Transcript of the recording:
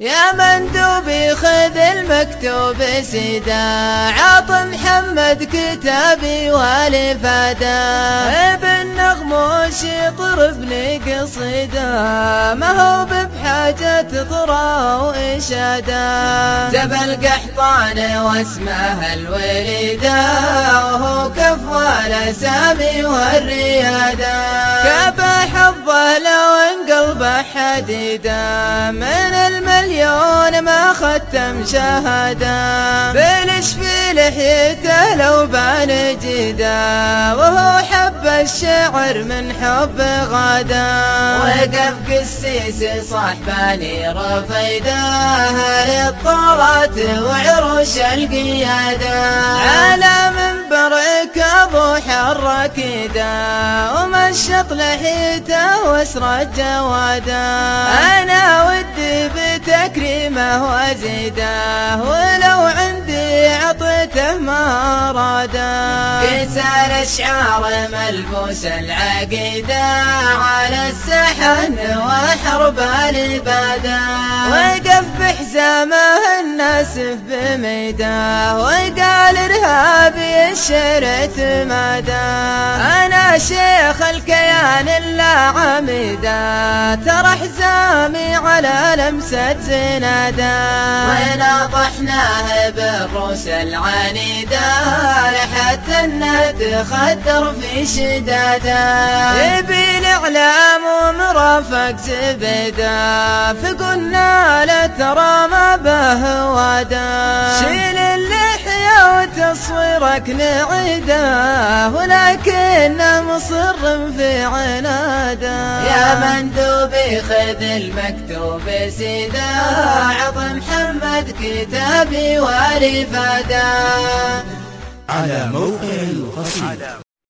يا مندوبي خذ المكتوب سيدا. عط محمد كتابي والفادا بالنغم وش يطرب لي قصيدا. ما هو بحاجة طرا وإشادا. جبل قحطان واسمه الوليدا. وهو كفوال سامي والريادا. كفى حظه حديدا من المليون ما ختم شهادة. بلش في لحيته لو بان جدا وهو حب الشعر من حب غدا. وقف قسيس صاحباني رفيده للطارات وعروش القيادة. على منبرك أبو حركيده ومشط لحيته واسرى جواده أنا ودي بتكريمه وزيده ولو عندي عطيته ما راده. كسر اشعار ملبوس العقيده على السحن وحرب الباده وقف بحزامه الناسف بميده وقال ارهابي الشرت ماده أنا شيخ الكيان الا عميده ترى حزامي على لمسة زناده وناطحناه بالروس العنيدة. لحتى نتخدر في شداده يبي الاعلام ومرافق زبده فقلنا لا ترى ما به اللحيه وتصويرك نعيده ولكن مصر في عناده. يا مندوبي خذ المكتوب سيدا عط محمد كتابي والفاده على موقع القصيدة